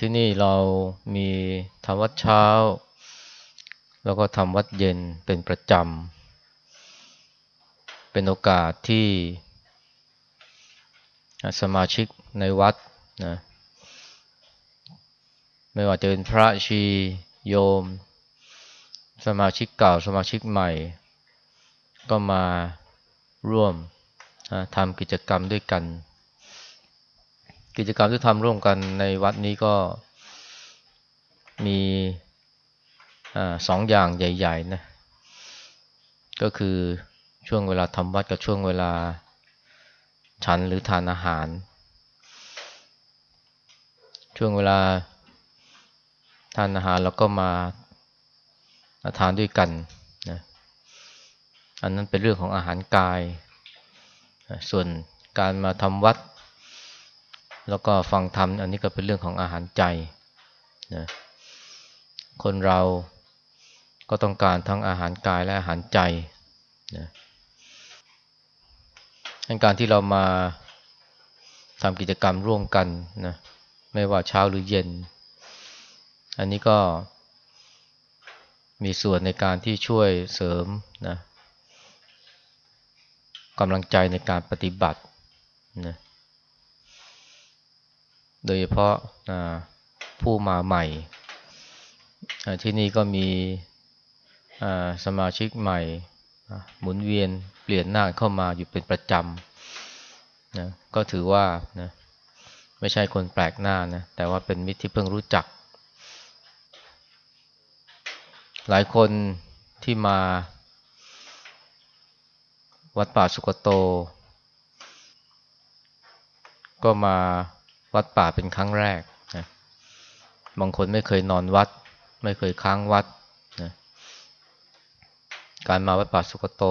ที่นี่เรามีทำวัดเช้า แล้วก็ทำวัดเย็นเป็นประจำ เป็นโอกาสที่สมาชิกในวัดนะไม่ว่าจะเป็นพระชีโยม สมาชิกเก่าสมาชิกใหม่ ก็มาร่วมทำกิจกรรมด้วยกัน กิจกรรมที่ทำร่วมกันในวัดนี้ก็มีอสองอย่างใหญ่ ๆ นะ ก็คือช่วงเวลาทำวัดกับช่วงเวลาฉันหรือทานอาหาร ช่วงเวลาทานอาหารแล้วก็มาทานด้วยกันนะอันนั้นเป็นเรื่องของอาหารกาย ส่วนการมาทำวัด แล้วก็ฟังธรรมอันนี้ก็เป็นเรื่องของอาหารใจนะคนเราก็ต้องการทั้งอาหารกายและอาหารใจนะการที่เรามาทำกิจกรรมร่วมกันนะไม่ว่าเช้าหรือเย็น อันนี้ก็มีส่วนในการที่ช่วยเสริมนะกำลังใจในการปฏิบัตินะ โดยเฉพาะผู้มาใหม่ ที่นี่ก็มีสมาชิกใหม่ หมุนเวียนเปลี่ยนหน้าเข้ามาอยู่เป็นประจำนะก็ถือว่านะไม่ใช่คนแปลกหน้านะแต่ว่าเป็นมิตรที่เพิ่งรู้จัก หลายคนที่มาวัดป่าสุกโต ก็มา วัดป่าเป็นครั้งแรกนะบางคนไม่เคยนอนวัด ไม่เคยค้างวัดนะการมาวัดป่าสุกโต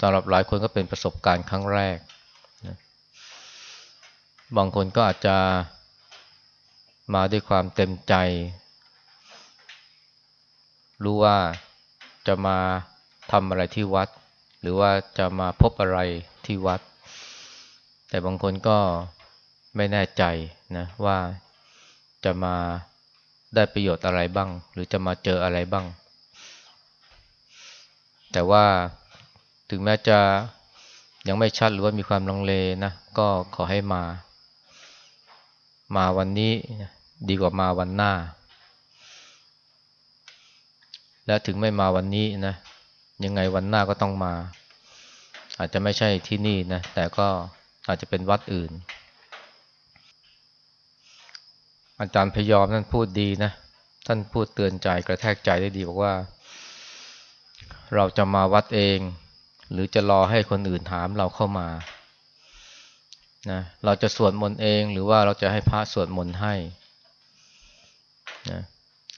สำหรับหลายคนก็เป็นประสบการณ์ครั้งแรกนะบางคนก็อาจจะมาด้วยความเต็มใจ รู้ว่าจะมาทำอะไรที่วัด หรือว่าจะมาพบอะไรที่วัด แต่บางคนก็ ไม่แน่ใจนะว่าจะมาได้ประโยชน์อะไรบ้าง หรือจะมาเจออะไรบ้าง แต่ว่าถึงแม้จะยังไม่ชัดหรือว่ามีความลังเลนะก็ขอให้มา มาวันนี้ดีกว่ามาวันหน้า และถึงไม่มาวันนี้นะยังไงวันหน้าก็ต้องมา อาจจะไม่ใช่ที่นี่นะแต่ก็อาจจะเป็นวัดอื่น อาจารย์พยอมท่านพูดดีนะ ท่านพูดเตือนใจกระแทกใจได้ดีบอกว่า เราจะมาวัดเอง หรือจะรอให้คนอื่นถามเราเข้ามานะเราจะสวดมนต์เองหรือว่าเราจะให้พระสวดมนต์ให้นะ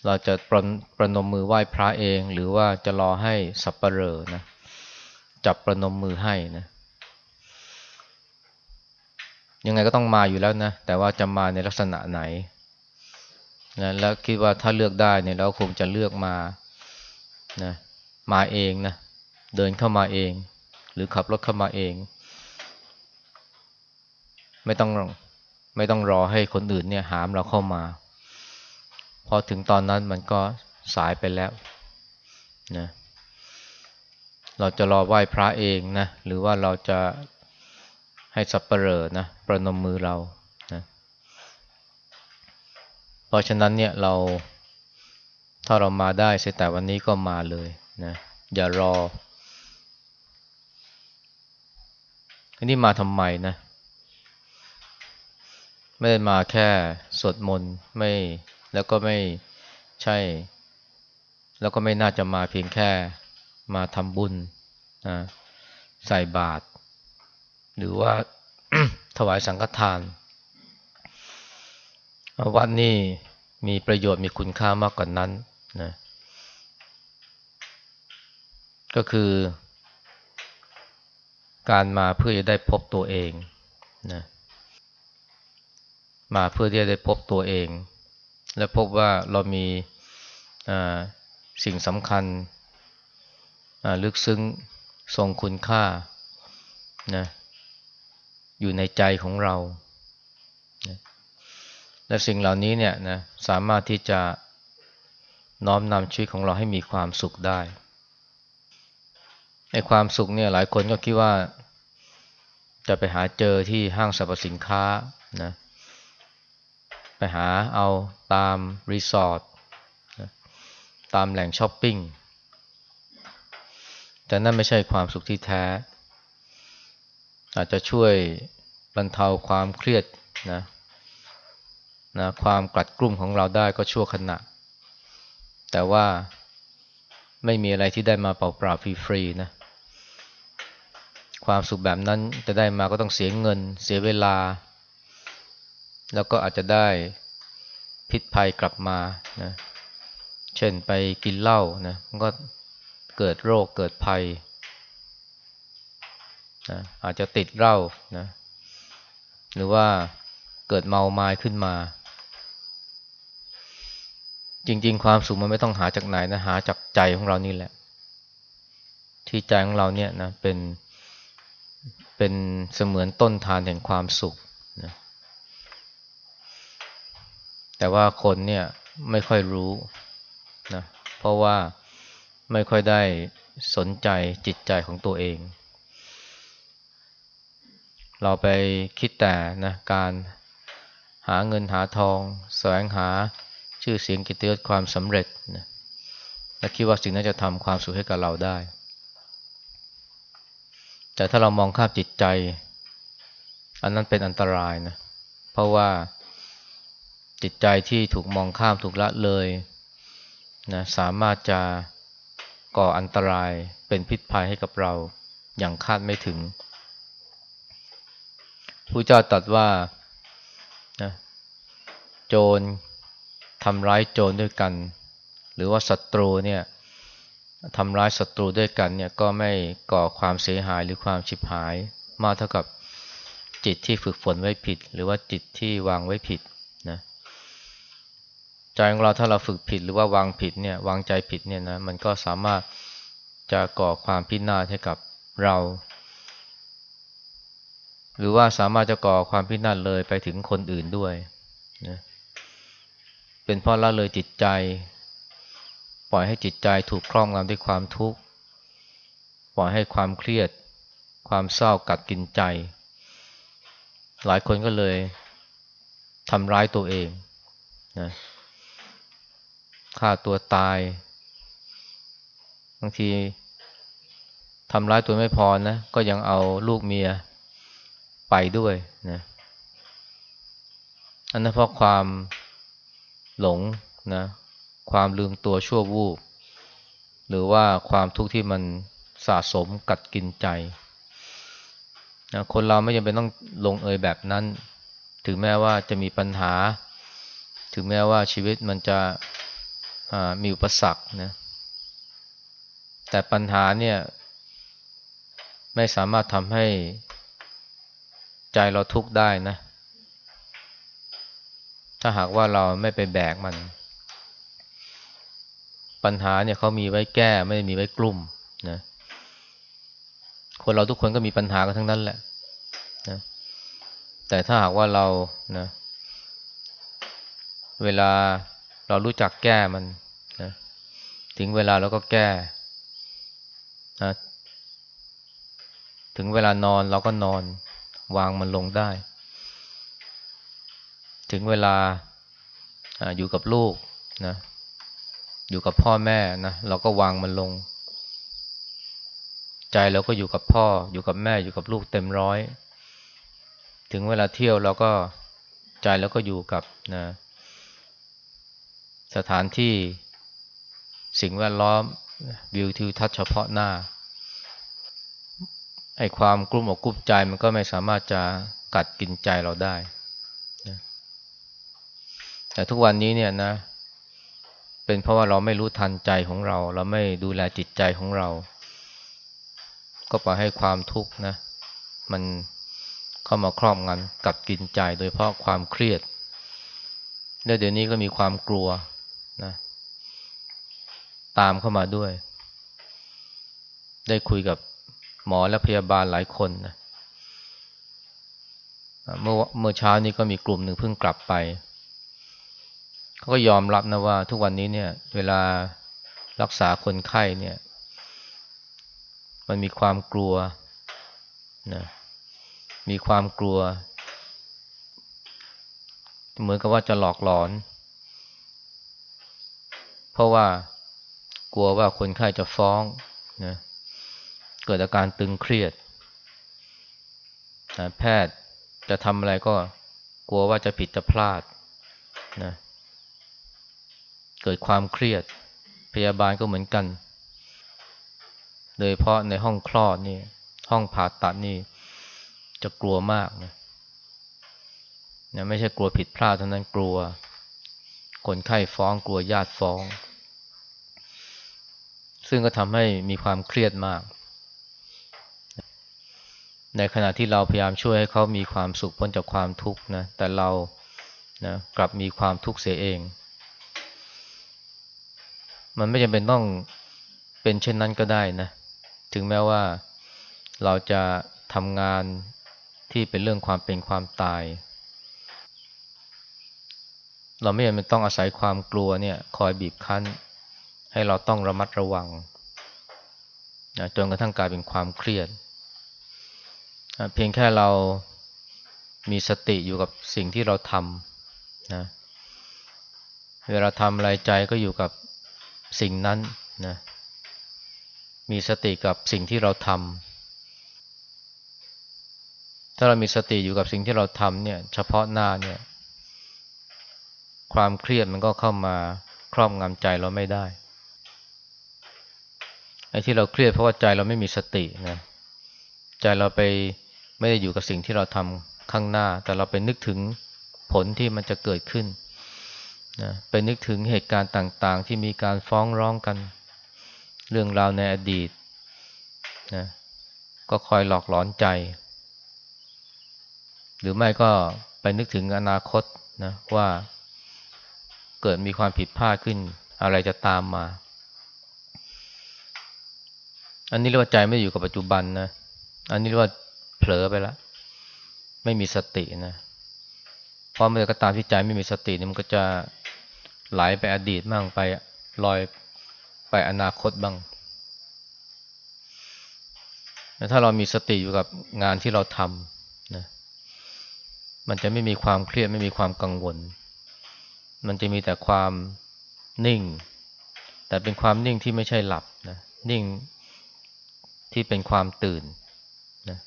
เราจะประประนมมือไหว้พระเอง หรือว่าจะรอให้สับปเปลอนะจับประนมมือให้นะยังไงก็ต้องมาอยู่แล้วนะ แต่ว่าจะมาในลักษณะไหน นะแล้วคิดว่าถ้าเลือกได้เนี่ยเราคงจะเลือกมานะมาเองนะเดินเข้ามาเอง หรือขับรถเข้ามาเอง ไม่ต้องไม่ต้องรอให้คนอื่นเนี่ยหามเราเข้ามา พอถึงตอนนั้นมันก็สายไปแล้วนะเราจะรอไหว้พระเองนะหรือว่าเราจะให้สับเปลอนะประนมมือเรา ราะฉะนั้นเนี่ยเราถ้าเรามาได้เสียแต่วันนี้ก็มาเลยนะอย่ารออันนี้มาทำไมนะ ไม่ได้มาแค่สวดมนต์ไม่แล้วก็ไม่ใช่ แล้วก็ไม่น่าจะมาเพียงแค่มาทำบุญนะใส่บาตรหรือว่าถวายสังฆทาน วัดนี้มีประโยชน์มีคุณค่ามากกว่านนั้นนะก็คือการมาเพื่อจะได้พบตัวเองนะมาเพื่อที่จะได้พบตัวเอง และพบว่าเรามีสิ่งสำคัญลึกซึ้งทรงคุณค่านะอยู่ในใจของเรานะ และสิ่งเหล่านี้เนี่ยนะสามารถที่จะน้อมนำชีวิตของเราให้มีความสุขได้ในความสุขเนี่ยหลายคนก็คิดว่า จะไปหาเจอที่ห้างสรรพสินค้านะไปหาเอาตามรีสอร์ทตามแหล่งช้อปปิ้งแต่นั่นไม่ใช่ความสุขที่แท้ อาจจะช่วยบรรเทาความเครียดนะ นะความกลัดกลุ่มของเราได้ก็ชั่วขณะ แต่ว่าไม่มีอะไรที่ได้มาเปล่าๆฟรีๆนะความสุขแบบนั้นจะได้มาก็ต้องเสียเงิน เสียเวลา แล้วก็อาจจะได้พิษภัยกลับมานะเช่นไปกินเหล้านะมันก็เกิดโรคเกิดภัยนะอาจจะติดเหล้านะหรือว่าเกิดเมาไม้ขึ้นมา จริง ๆ ความสุขมันไม่ต้องหาจากไหนนะหาจากใจของเรานี่แหละ ที่ใจของเราเนี่ยนะเป็นเป็นเสมือนต้นทานแห่งความสุขนะแต่ว่าคนเนี่ยไม่ค่อยรู้นะเพราะว่าไม่ค่อยได้สนใจจิตใจของตัวเอง เราไปคิดแต่นะการหาเงินหาทอง แสวงหา ชื่อเสียงกิตติยศความสำเร็จนะและคิดว่าสิ่งนั้นจะทำความสุขให้กับเราได้ แต่ถ้าเรามองข้ามจิตใจ อันนั้นเป็นอันตรายนะ เพราะว่าจิตใจที่ถูกมองข้ามถูกละเลยนะสามารถจะก่ออันตรายเป็นพิษภัยให้กับเราอย่างคาดไม่ถึงผู้เจ้าตรัสว่านะโจร ทำร้ายโจรด้วยกัน หรือว่าศัตรูเนี่ยทำร้ายศัตรูด้วยกันเนี่ยก็ไม่ก่อความเสียหายหรือความชิบหาย มากเท่ากับจิตที่ฝึกฝนไว้ผิด หรือว่าจิตที่วางไว้ผิดนะใจของเราถ้าเราฝึกผิดหรือว่าวางผิดเนี่ยวางใจผิดเนี่ยนะมันก็สามารถจะก่อความพินาศให้กับเรา หรือว่าสามารถจะก่อความพินาศเลยไปถึงคนอื่นด้วยนะ เป็นเพราะละเลยจิตใจ ปล่อยให้จิตใจถูกครอบงำด้วยความทุกข์ ปล่อยให้ความเครียด ความเศร้ากัดกินใจ หลายคนก็เลยทำร้ายตัวเองนะฆ่าตัวตาย บางทีทำร้ายตัวไม่พอนะ ก็ยังเอาลูกเมียไปด้วยนะอันนั้นเพราะความ หลงนะความลืมตัวชั่ววูบ หรือว่าความทุกข์ที่มันสะสมกัดกินใจนะคนเราไม่จำเป็นต้องลงเอยแบบนั้น ถึงแม้ว่าจะมีปัญหา ถึงแม้ว่าชีวิตมันจะมีอุปสรรคนะแต่ปัญหาเนี่ยไม่สามารถทำให้ใจเราทุกข์ได้นะ ถ้าหากว่าเราไม่ไปแบกมัน ปัญหาเนี่ยเขามีไว้แก้ไม่ได้มีไว้กลุ่มนะคนเราทุกคนก็มีปัญหากันทั้งนั้นแหละนะแต่ถ้าหากว่าเรานะเวลาเรารู้จักแก้มันนะถึงเวลาเราก็แก้นะถึงเวลานอนเราก็นอน วางมันลงได้ ถึงเวลาออยู่กับลูกนะอยู่กับพ่อแม่นะเราก็วางมันลง ใจเราก็อยู่กับพ่อ อยู่กับแม่อยู่กับลูกเต็มร้อย ถึงเวลาเที่ยวเราก็ใจเราก็อยู่กับนะสถานที่สิ่งแวดล้อมวิวทิวทัศน์เฉพาะหน้าไอ้ความกลุ้มอกกลุ้มใจมันก็ไม่สามารถจะกัดกินใจเราได้ แต่ทุกวันนี้เนี่ยนะ เป็นเพราะว่าเราไม่รู้ทันใจของเรา เราไม่ดูแลจิตใจของเรา ก็ปล่อยให้ความทุกข์นะ มันเข้ามาครอบงำกัดกินใจโดยเพราะความเครียดและเดี๋ยวนี้ก็มีความกลัวนะ ตามเข้ามาด้วย ได้คุยกับหมอและพยาบาลหลายคนนะเมื่อเมื่อเช้านี้ก็มีกลุ่มหนึ่งเพิ่งกลับไป เขาก็ยอมรับนะว่าทุกวันนี้เนี่ย เวลารักษาคนไข้เนี่ย มันมีความกลัวนะมีความกลัว เหมือนกับว่าจะหลอกหลอน เพราะว่ากลัวว่าคนไข้จะฟ้องนะเกิดอาการตึงเครียดนะแพทย์จะทำอะไรก็กลัวว่าจะผิดจะพลาดนะเเกิดความเครียด พยาบาลก็เหมือนกัน โดยเพราะในห้องคลอดนี่ห้องผ่าตัดนี่จะกลัวมากนะนะไม่ใช่กลัวผิดพลาดเท่านั้นกลัว คนไข้ฟ้องกลัวญาติฟ้อง ซึ่งก็ทำให้มีความเครียดมาก ในขณะที่เราพยายามช่วยให้เขามีความสุขพ้นจากความทุกข์นะแต่เรานะกลับมีความทุกข์เสียเอง มันไม่จำเป็นต้องเป็นเช่นนั้นก็ได้นะ ถึงแม้ว่าเราจะทำงานที่เป็นเรื่องความเป็นความตาย เราไม่จำเป็นต้องอาศัยความกลัวเนี่ย คอยบีบคั้น ให้เราต้องระมัดระวังนะจนกระทั่งกลายเป็นความเครียด เพียงแค่เรามีสติอยู่กับสิ่งที่เราทำนะเวลาทำอะไรใจก็อยู่กับ สิ่งนั้นนะมีสติกับสิ่งที่เราทำถ้าเรามีสติอยู่กับสิ่งที่เราทำเนี่ย เฉพาะหน้าเนี่ย ความเครียดมันก็เข้ามาครอบงำใจเราไม่ได้ไอ้ที่เราเครียดเพราะว่าใจเราไม่มีสตินะใจเราไปไม่ได้อยู่กับสิ่งที่เราทำข้างหน้า แต่เราไปนึกถึงผลที่มันจะเกิดขึ้น นะไปนึกถึงเหตุการณ์ต่างๆ ที่มีการฟ้องร้องกัน เรื่องราวในอดีตนะก็คอยหลอกหลอนใจ หรือไม่ก็ไปนึกถึงอนาคตนะว่าเกิดมีความผิดพลาดขึ้นอะไรจะตามมา อันนี้เรียกว่าใจไม่อยู่กับปัจจุบันนะ อันนี้เรียกว่าเผลอไปแล้วไม่มีสตินะเพราะเมื่อก็ตามที่ใจไม่มีสตินี่มันก็จะ ไหลไปอดีตบ้างไปลอยไปอนาคตบ้าง ถ้าเรามีสติอยู่กับงานที่เราทำนะมันจะไม่มีความเครียดไม่มีความกังวล มันจะมีแต่ความนิ่ง แต่เป็นความนิ่งที่ไม่ใช่หลับนะนิ่งที่เป็นความตื่นนะ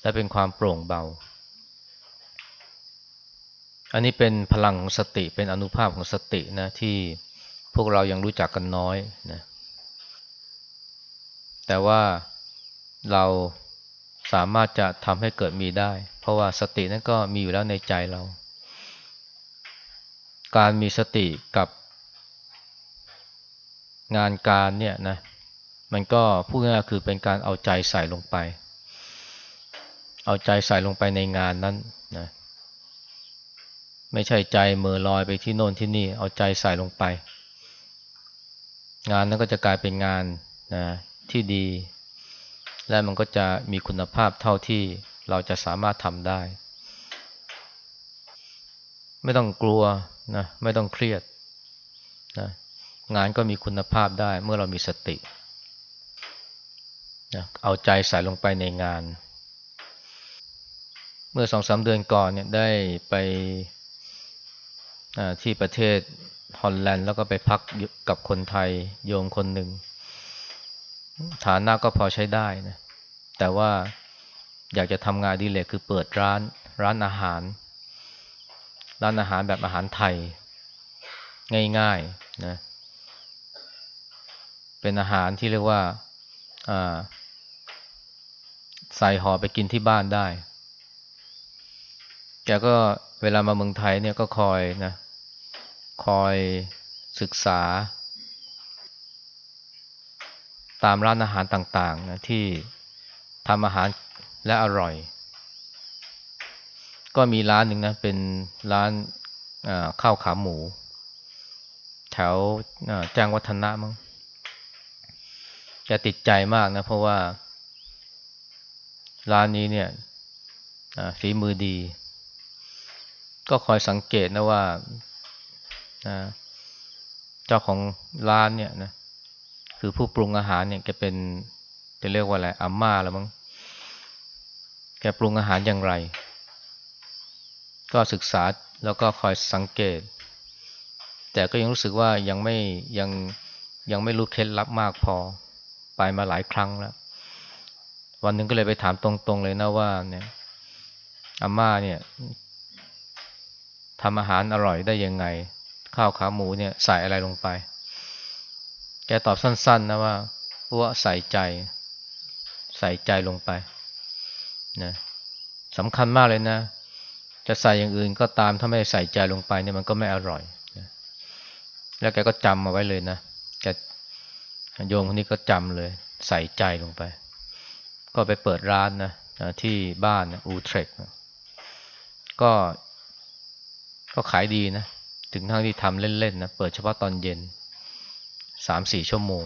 และเป็นความโปร่งเบา อันนี้เป็นพลังของสติเป็นอนุภาพของสตินะที่พวกเรายังรู้จักกันน้อยนะแต่ว่าเราสามารถจะทำให้เกิดมีได้ เพราะว่าสตินั้นก็มีอยู่แล้วในใจเรา การมีสติกับงานการเนี่ยนะมันก็พูดง่ายคือเป็นการเอาใจใส่ลงไป เอาใจใส่ลงไปในงานนั้นนะ ไม่ใช่ใจเมือลอยไปที่โน่นที่นี่ เอาใจใส่ลงไป งานนั้นก็จะกลายเป็นงานนะที่ดี และมันก็จะมีคุณภาพเท่าที่เราจะสามารถทำได้ ไม่ต้องกลัวนะไม่ต้องเครียดนะงานก็มีคุณภาพได้เมื่อเรามีสตินะเอาใจใส่ลงไปในงาน เมื่อสองสามเดือนก่อนเนี่ยได้ไป ที่ประเทศฮอลแลนด์แล้วก็ไปพักกับคนไทยโยงคนหนึ่ง ฐานะก็พอใช้ได้นะแต่ว่าอยากจะทำงานดีเลยคือเปิดร้านร้านอาหาร ร้านอาหารแบบอาหารไทย ง่ายๆนะเป็นอาหารที่เรียกว่าใส่ห่อไปกินที่บ้านได้แกก็ เวลามาเมืองไทยเนี่ยก็คอยนะคอยศึกษา ตามร้านอาหารต่างๆนะที่ทำอาหารและอร่อย ก็มีร้านหนึ่งนะเป็นร้านข้าวขาหมู แถวแจ้งวัฒนะมั้งจะติดใจมากนะเพราะว่า ร้านนี้เนี่ยฝีมือดี ก็คอยสังเกตนะว่านะเจ้าของร้านเนี่ยนะคือผู้ปรุงอาหารเนี่ยแกเป็นจะเรียกว่าอะไรอาม่าแล้วมั้งแกปรุงอาหารอย่างไร ก็ศึกษาแล้วก็คอยสังเกต แต่ก็ยังรู้สึกว่ายังไม่ยังยังไม่รู้เคล็ดลับมากพอไปมาหลายครั้งแล้ว วันหนึ่งก็เลยไปถามตรงๆเลยนะว่าเนี่ยอาม่าเนี่ย ทำอาหารอร่อยได้ยังไง ข้าวขาหมูเนี่ยใส่อะไรลงไป แกตอบสั้น ๆ นะว่าว่าใส่ใจ ใส่ใจลงไปนะสำคัญมากเลยนะ จะใส่อย่างอื่นก็ตามถ้าไม่ใส่ใจลงไปเนี่ยมันก็ไม่อร่อยนะแล้วแกก็จำมาไว้เลยนะแกโยมคนนี้ก็จำเลย ใส่ใจลงไป ก็ไปเปิดร้านนะที่บ้านอูเทรกก็ ก็ขายดีนะ ถึงทั้งที่ทำเล่นๆนะ เปิดเฉพาะตอนเย็นสามสี่ชั่วโมง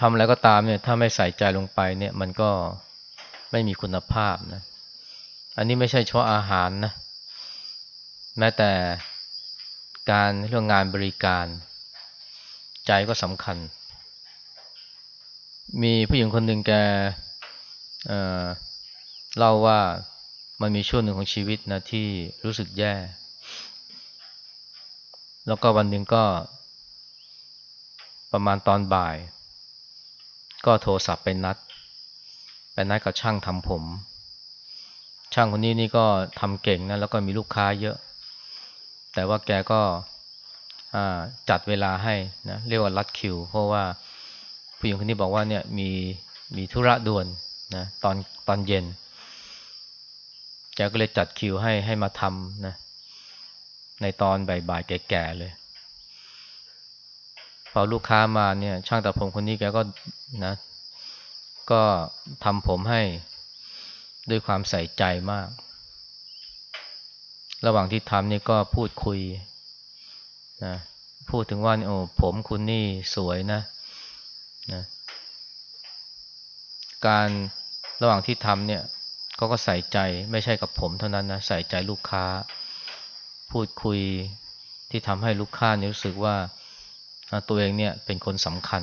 ทำอะไรก็ตามเนี่ย ถ้าไม่ใส่ใจลงไปเนี่ย มันก็ไม่มีคุณภาพนะ อันนี้ไม่ใช่เฉพาะอาหารนะ แม้แต่การเรื่องงานบริการ ใจก็สำคัญ มีผู้หญิงคนหนึ่งแกเเล่าว่า มันมีช่วงหนึ่งของชีวิตนะที่รู้สึกแย่ แล้วก็วันหนึ่งก็ ประมาณตอนบ่าย ก็โทรศัพท์ไปนัด ไปนัดกับช่างทำผม ช่างคนนี้นี่ก็ทำเก่งนะแล้วก็มีลูกค้าเยอะ แต่ว่าแกก็จัดเวลาให้นะเรียกว่ารัดคิว เพราะว่าผู้หญิงคนนี้บอกว่าเนี่ยมีมีธุระด่วนนะตอนตอนเย็น แกก็เลยจัดคิวให้ให้มาทำนะ ในตอนบ่ายๆแก่ๆเลย พอลูกค้ามาเนี่ย ช่างตัดผมคนนี้แกก็นะ ก็ทำผมให้ด้วยความใส่ใจมาก ระหว่างที่ทำนี่ก็พูดคุยนะพูดถึงว่าโอ้ผมคุณนี่สวยนะนะ การระหว่างที่ทำเนี่ย เขาก็ใส่ใจไม่ใช่กับผมเท่านั้นนะใส่ใจลูกค้า พูดคุยที่ทำให้ลูกค้านี่รู้สึกว่าตัวเองเนี่ยเป็นคนสำคัญ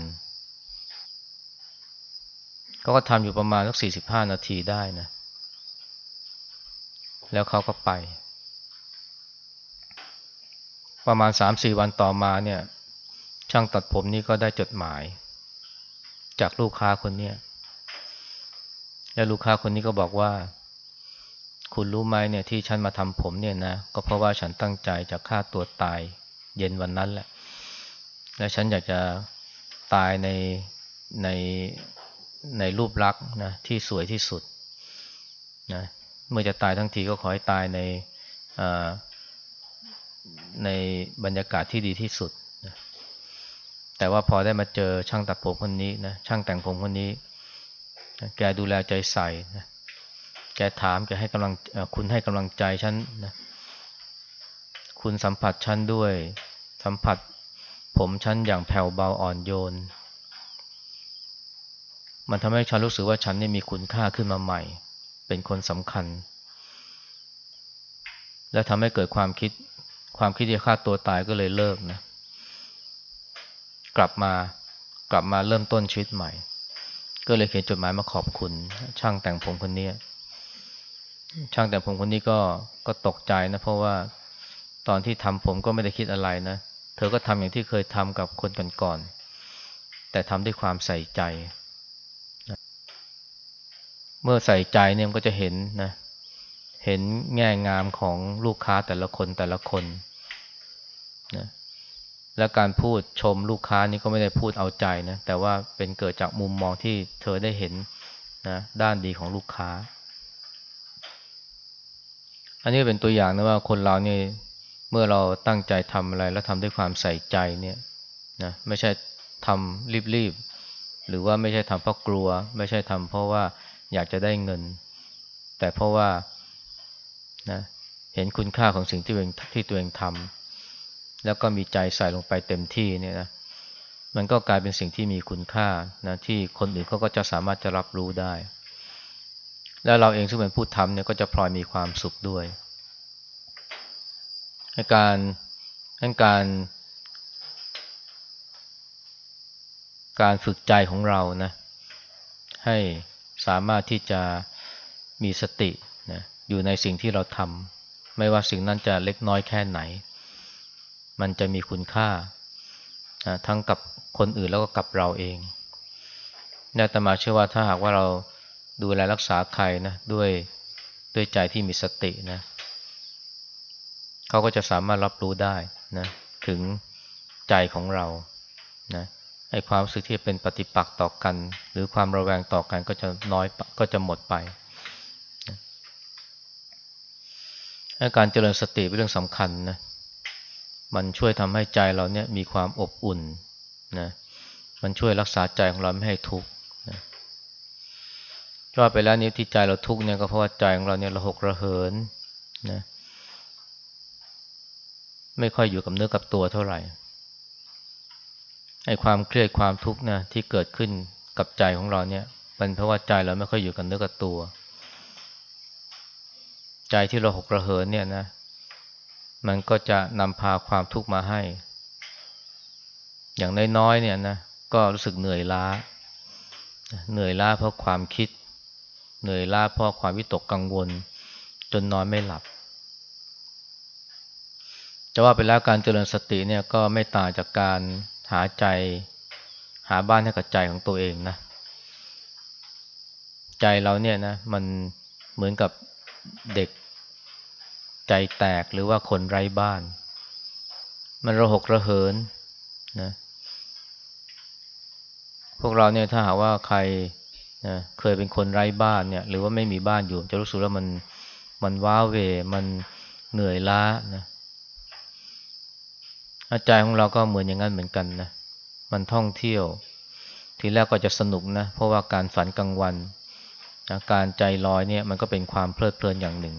เขาก็ทำอยู่ประมาณสักสี่สิบห้านาทีได้นะ แล้วเขาก็ไป ประมาณสามสี่วันต่อมาเนี่ย ช่างตัดผมนี่ก็ได้จดหมาย จากลูกค้าคนเนี้ย แล้วลูกค้าคนนี้ก็บอกว่า คุณรู้ไหมเนี่ยที่ฉันมาทำผมเนี่ยนะ ก็เพราะว่าฉันตั้งใจจะฆ่าตัวตายเย็นวันนั้นแหละ และฉันอยากจะตายในในในรูปลักษณ์นะที่สวยที่สุดนะเมื่อจะตายทั้งทีก็ขอให้ตายในในบรรยากาศที่ดีที่สุดนะแต่ว่าพอได้มาเจอช่างตัดผมคนนี้นะช่างแต่งผมคนนี้ แกดูแลใจใส่นะแกถามแกให้กำลังคุณให้กำลังใจฉันนะคุณสัมผัสฉันด้วย สัมผัส ผมฉันอย่างแผ่วเบาอ่อนโยน มันทำให้ฉันรู้สึกว่าฉันนี่มีคุณค่าขึ้นมาใหม่ เป็นคนสำคัญ และทำให้เกิดความคิด ความคิดที่ฆ่าตัวตายก็เลยเลิกนะ กลับมากลับมาเริ่มต้นชีวิตใหม่ ก็เลยเขียนจดหมายมาขอบคุณ ช่างแต่งผมคนนี้ช่างแต่งผมคนนี้ก็ก็ตกใจนะ เพราะว่าตอนที่ทำผมก็ไม่ได้คิดอะไรนะ เธอก็ทำอย่างที่เคยทำกับคนก่อนๆแต่ทำด้วยความใส่ใจ เมื่อใส่ใจเนี่ยมันก็จะเห็นนะ เห็นแง่งามของลูกค้าแต่ละคนแต่ละคนนะ และการพูดชมลูกค้านี่ก็ไม่ได้พูดเอาใจนะแต่ว่าเป็นเกิดจากมุมมองที่เธอได้เห็นนะด้านดีของลูกค้า อันนี้เป็นตัวอย่างนะว่าคนเราเนี่ยเมื่อเราตั้งใจทำอะไรแล้วทำด้วยความใส่ใจเนี่ยนะไม่ใช่ทำรีบๆหรือว่าไม่ใช่ทำเพราะกลัว ไม่ใช่ทำเพราะว่าอยากจะได้เงิน แต่เพราะว่านะเห็นคุณค่าของสิ่งที่ตัวเองที่ตัวเองทำ แล้วก็มีใจใส่ลงไปเต็มที่เนี่ยนะมันก็กลายเป็นสิ่งที่มีคุณค่านะที่คนอื่นเขาก็จะสามารถจะรับรู้ได้ แล้วเราเองซึ่งเป็นผู้ทำเนี่ยก็จะพลอยมีความสุขด้วยในการทั้งการ การฝึกใจของเรานะให้สามารถที่จะมีสตินะอยู่ในสิ่งที่เราทำไม่ว่าสิ่งนั้นจะเล็กน้อยแค่ไหน มันจะมีคุณค่า ทั้งกับคนอื่นแล้วก็กับเราเองนี่ตมาเชื่อว่าถ้าหากว่าเราดูแลรักษาใครนะด้วยด้วยใจที่มีสตินะเขาก็จะสามารถรับรู้ได้นะถึงใจของเรานะไอความรู้สึกที่เป็นปฏิปักษ์ต่อกัน หรือความระแวงต่อกันก็จะน้อยก็จะหมดไปนะการเจริญสติเป็นเรื่องสำคัญนะ มันช่วยทำให้ใจเราเนี่ยมีความอบอุ่นนะมันช่วยรักษาใจของเราไม่ให้ทุกข์นะว่าไปแล้วนี้ที่ใจเราทุกข์เนี่ยก็เพราะว่าใจของเราเนี่ยระหกระเหินนะไม่ค่อยอยู่กับเนื้อกับตัวเท่าไหร่ไอ้ความเครียดความทุกข์นะที่เกิดขึ้นกับใจของเราเนี่ยเป็นเพราะว่าใจเราไม่ค่อยอยู่กับเนื้อกับตัว ใจที่เราหกระเหินเนี่ยนะ มันก็จะนำพาความทุกข์มาให้ อย่างน้อยๆเนี่ยนะก็รู้สึกเหนื่อยล้า เหนื่อยล้าเพราะความคิด เหนื่อยล้าเพราะความวิตกกังวล จนนอนไม่หลับ จะว่าไปแล้วการเจริญสติเนี่ยก็ไม่ต่างจากการหาใจ หาบ้านให้กับใจของตัวเองนะใจเราเนี่ยนะมันเหมือนกับเด็ก ใจแตกหรือว่าคนไร้บ้าน มันระหกระเหินนะพวกเราเนี่ยถ้าหาว่าใครนะเคยเป็นคนไร้บ้านเนี่ย หรือว่าไม่มีบ้านอยู่ จะรู้สึกว่ามันมันว้าเวมันเหนื่อยล้านะใจของเราก็เหมือนอย่างนั้นเหมือนกันนะมันท่องเที่ยว ทีแรกก็จะสนุกนะ เพราะว่าการฝันกลางวันนะการใจลอยเนี่ยมันก็เป็นความเพลิดเพลินอย่างหนึ่ง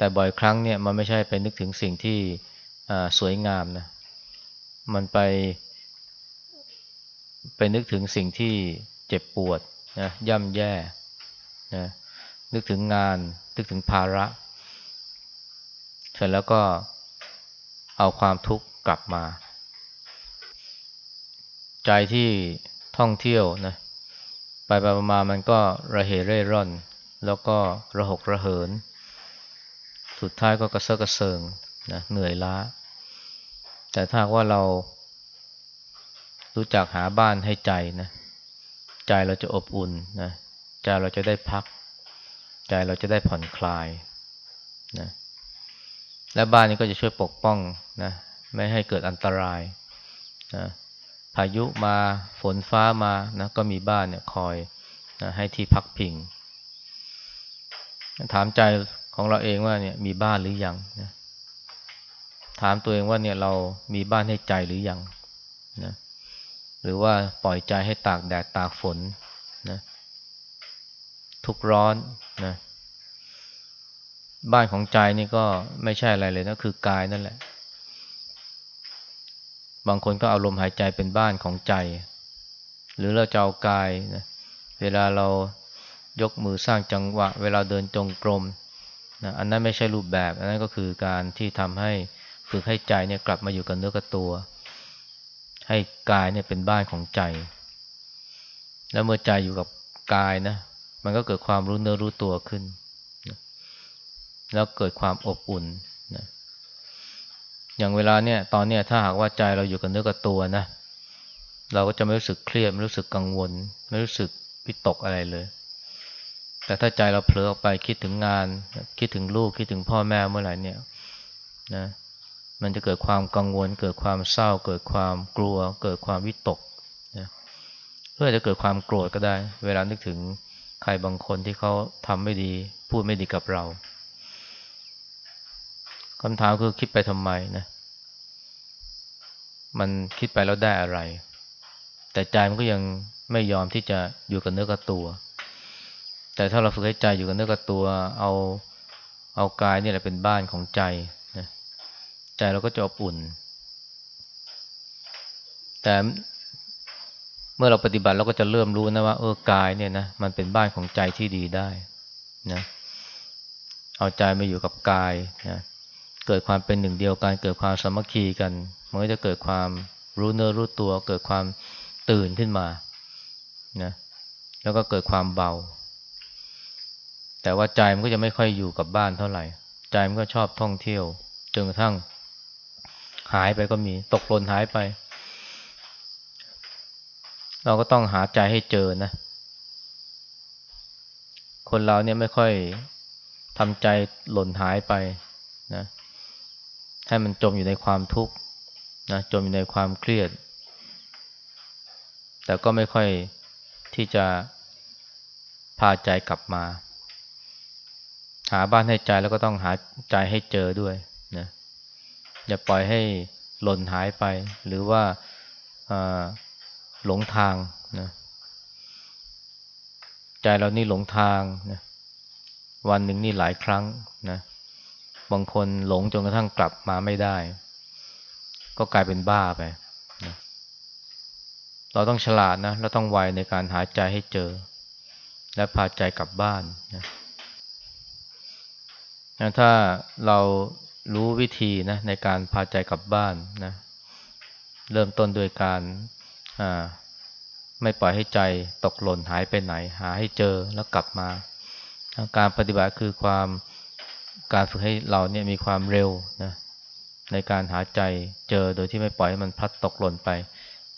แต่บ่อยครั้งเนี่ยมันไม่ใช่ไปนึกถึงสิ่งที่สวยงามนะ มันไป ไปนึกถึงสิ่งที่เจ็บปวดนะย่ำแย่นะนึกถึงงาน นึกถึงภาระ เสร็จแล้วก็เอาความทุกข์กลับมา ใจที่ท่องเที่ยวนะไปไปมามันก็ระเหเร่ร่อน แล้วก็ระหกระเหิน สุดท้ายก็กระเซาะกระเซิงนะเหนื่อยล้า แต่ถ้าว่าเรารู้จักหาบ้านให้ใจนะ ใจเราจะอบอุ่นนะใจเราจะได้พัก ใจเราจะได้ผ่อนคลายนะและบ้านนี้ก็จะช่วยปกป้องนะไม่ให้เกิดอันตรายนะพายุมาฝนฟ้ามานะก็มีบ้านเนี่ยคอยนะให้ที่พักพิง ถามใจ ของเราเองว่าเนี่ยมีบ้านหรือยังนะถามตัวเองว่าเนี่ยเรามีบ้านให้ใจหรือยังนะหรือว่าปล่อยใจให้ตากแดดตากฝนนะทุกร้อนนะบ้านของใจนี่ก็ไม่ใช่อะไรเลยนะคือกายนั่นแหละ บางคนก็เอาลมหายใจเป็นบ้านของใจ หรือเราจะเอากายนะเวลาเรายกมือสร้างจังหวะ เวลาเดินจงกรม นะอันนั้นไม่ใช่รูปแบบ อันนั้นก็คือการที่ทำให้ฝึกให้ใจเนี่ยกลับมาอยู่กับเนื้อกับตัว ให้กายเนี่ยเป็นบ้านของใจ แล้วเมื่อใจอยู่กับกายนะ มันก็เกิดความรู้เนื้อรู้ตัวขึ้นแล้วเกิดความอบอุ่นนะอย่างเวลาเนี่ยตอนเนี้ยถ้าหากว่าใจเราอยู่กับเนื้อกับตัวนะเราก็จะไม่รู้สึกเครียดไม่รู้สึกกังวล ไม่รู้สึกพิตกอะไรเลย แต่ถ้าใจเราเผลอออกไปคิดถึงงาน คิดถึงลูกคิดถึงพ่อแม่เมื่อไหร่เนี่ยนะมันจะเกิดความกังวล เกิดความเศร้า เกิดความกลัว เกิดความวิตกนะเพื่อจะเกิดความโกรธก็ได้ เวลานึกถึงใครบางคนที่เขาทำไม่ดี พูดไม่ดีกับเราคำถามคือคิดไปทำไมนะมันคิดไปแล้วได้อะไร แต่ใจมันก็ยังไม่ยอมที่จะอยู่กับเนื้อกับตัว แต่ถ้าเราฝึกให้ใจอยู่กับเนื้อกับตัว เอาเอากายนี่แหละเป็นบ้านของใจนะใจเราก็จะอบอุ่น แต่เมื่อเราปฏิบัติเราก็จะเริ่มรู้นะว่าเออกายเนี่ยนะมันเป็นบ้านของใจที่ดีได้นะเอาใจมาอยู่กับกายนะเกิดความเป็นหนึ่งเดียวกันเกิดความสามัคคีกันมันก็จะเกิดความรู้เนื้อรู้ตัว เกิดความตื่นขึ้นมานะแล้วก็เกิดความเบา แต่ว่าใจมันก็จะไม่ค่อยอยู่กับบ้านเท่าไหร่ ใจมันก็ชอบท่องเที่ยวจนกระทั่งหายไปก็มี ตกหล่นหายไป เราก็ต้องหาใจให้เจอนะ คนเราเนี่ยไม่ค่อยทำใจหล่นหายไปนะให้มันจมอยู่ในความทุกข์นะจมอยู่ในความเครียด แต่ก็ไม่ค่อยที่จะพาใจกลับมา หาบ้านให้ใจแล้วก็ต้องหาใจให้เจอด้วยนะอย่าปล่อยให้หล่นหายไป หรือว่าหลงทางนะใจเรานี่หลงทางนะวันหนึ่งนี่หลายครั้งนะบางคนหลงจนกระทั่งกลับมาไม่ได้ ก็กลายเป็นบ้าไปนะเราต้องฉลาดนะเราต้องไวในการหาใจให้เจอ และพาใจกลับบ้านนะ นะถ้าเรารู้วิธีนะในการพาใจกลับบ้านนะเริ่มต้นโดยการไม่ปล่อยให้ใจตกหล่นหายไปไหน หาให้เจอแล้วกลับมา การปฏิบัติคือความการฝึกให้เราเนี่ยมีความเร็วนะในการหาใจเจอโดยที่ไม่ปล่อยให้มันพลัดตกหล่นไป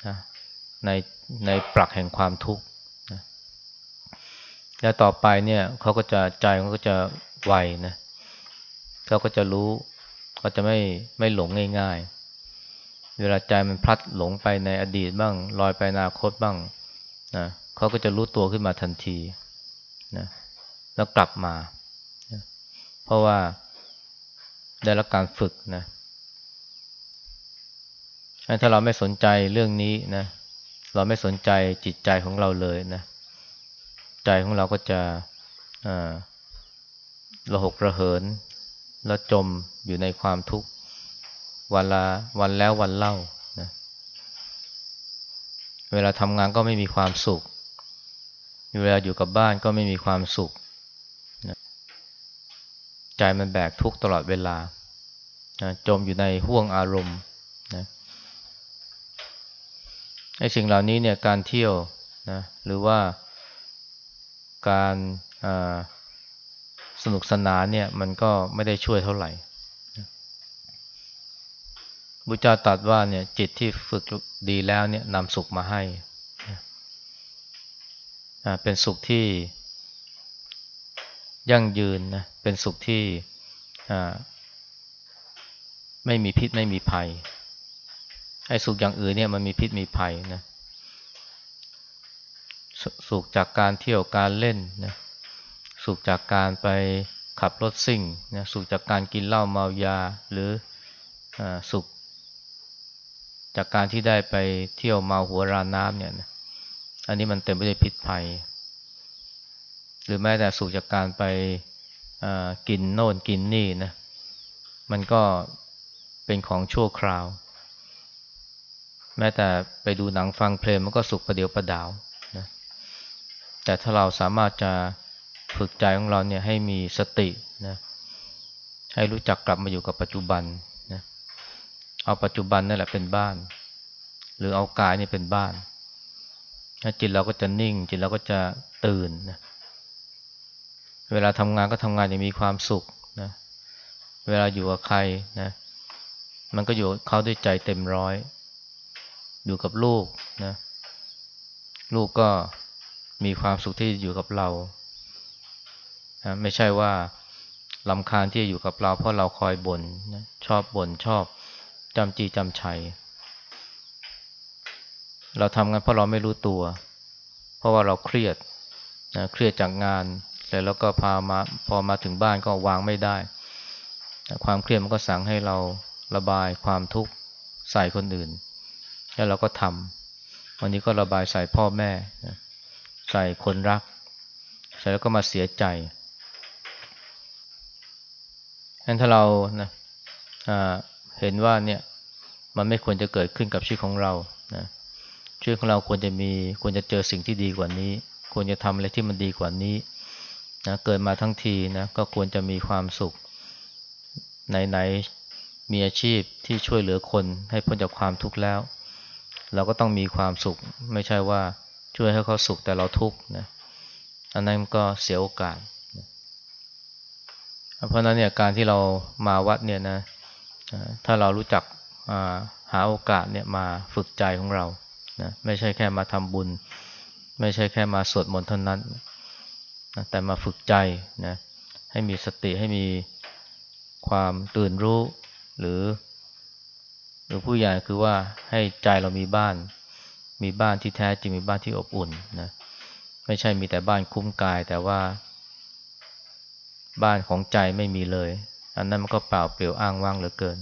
นะในในปรักแห่งความทุกข์นะแล้วต่อไปเนี่ยเขาก็จะใจเขาก็จะไวนะ เขาก็จะรู้เขาจะไม่ไม่หลงง่าย ๆ เวลาใจมันพลัดหลงไปในอดีตบ้าง ลอยไปอนาคตบ้างนะเขาก็จะรู้ตัวขึ้นมาทันทีนะแล้วกลับมาเพราะว่าได้รับการฝึกนะถ้าเราไม่สนใจเรื่องนี้นะ เราไม่สนใจจิตใจของเราเลยนะ ใจของเราก็จะระหกระเหิน แล้วจมอยู่ในความทุกข์วันละวันแล้ววันเล่านะเวลาทำงานก็ไม่มีความสุข เวลาอยู่กับบ้านก็ไม่มีความสุขใจมันแบกทุกตลอดเวลานะจมอยู่ในห่วงอารมณ์นะไอ้สิ่งเหล่านี้เนี่ยการเที่ยวนะหรือว่าการ สนุกสนานเนี่ยมันก็ไม่ได้ช่วยเท่าไหร่บุจาตัดว่าเนี่ยจิตที่ฝึกดีแล้วเนี่ยนำสุขมาให้ เป็นสุขที่ยั่งยืนนะเป็นสุขที่ไม่มีพิษไม่มีภัยไอ้สุขอย่างอื่นเนี่ยมันมีพิษมีภัยนะสสุขจากการเที่ยวการเล่นนะ สุขจากการไปขับรถซิ่งนะสุขจากการกินเหล้าเมายา หรืออสุข จากการที่ได้ไปเที่ยวเมาหัวราน้ำเนี่ยนะอันนี้มันเต็มไปด้วยพิษภัย หรือแม้แต่สุขจากการไปกินโน่นกินนี่นะมันก็เป็นของชั่วคราว แม้แต่ไปดูหนังฟังเพลงมันก็สุขประเดียวประดาวนะแต่ถ้าเราสามารถจะ ฝึกใจของเราเนี่ยให้มีสตินะให้รู้จักกลับมาอยู่กับปัจจุบันนะเอาปัจจุบันนั่นแหละเป็นบ้าน หรือเอากายนี่เป็นบ้านจิตเราก็จะนิ่ง จิตเราก็จะตื่นนะเวลาทำงานก็ทำงานอย่างมีความสุขนะเวลาอยู่กับใครนะมันก็อยู่เขาด้วยใจเต็มร้อย อยู่กับลูกนะลูกก็มีความสุขที่อยู่กับเรา นะไม่ใช่ว่าลำคาญที่อยู่กับเรา เพราะเราคอยบน่นนะชอบบ่นชอบจำจีจำชัย เราทำงานเพราะเราไม่รู้ตัว เพราะว่าเราเครียดนะเครียดจากงานแต่แล้วก็พามาพอมาถึงบ้านก็วางไม่ได้ ความเครียดมันก็สั่งให้เราระบายความทุกข์ใส่คนอื่น แล้วเราก็ทำวันนี้ก็ระบายใส่พ่อแม่ ใส่คนรักเสร็จแล้วก็มาเสียใจ งั้นถ้าเรานะเห็นว่าเนี่ยมันไม่ควรจะเกิดขึ้นกับชีวิตของเรานะชีวิตของเราควรจะมีควรจะเจอสิ่งที่ดีกว่านี้ ควรจะทำอะไรที่มันดีกว่านี้นะเกิดมาทั้งทีนะก็ควรจะมีความสุขไหนๆมีอาชีพที่ช่วยเหลือคนให้พ้นจากความทุกข์แล้ว เราก็ต้องมีความสุข ไม่ใช่ว่าช่วยให้เขาสุขแต่เราทุกข์นะอันนั้นก็เสียโอกาส เพราะนั้นเนี่ยการที่เรามาวัดเนี่ยนะถ้าเรารู้จักหาโอกาสเนี่ยมาฝึกใจของเรานะไม่ใช่แค่มาทำบุญ ไม่ใช่แค่มาสวดมนต์เท่านั้นนะแต่มาฝึกใจนะให้มีสติให้มีความตื่นรู้หรือ หรือผู้ใหญ่คือว่าให้ใจเรามีบ้าน มีบ้านที่แท้จริงมีบ้านที่อบอุ่นนะไม่ใช่มีแต่บ้านคุ้มกายแต่ว่า บ้านของใจไม่มีเลย อันนั้นมันก็เปล่าเปลี่ยวอ้างว่างเหลือเกิน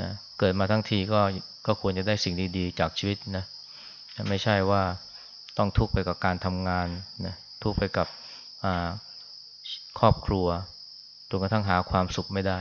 นะเกิดมาทั้งทีก็ก็ควรจะได้สิ่งดีๆ จากชีวิตนะไม่ใช่ว่าต้องทุกข์ไปกับการทำงานนะทุกข์ไปกับครอบครัวจนกระทั่งหาความสุขไม่ได้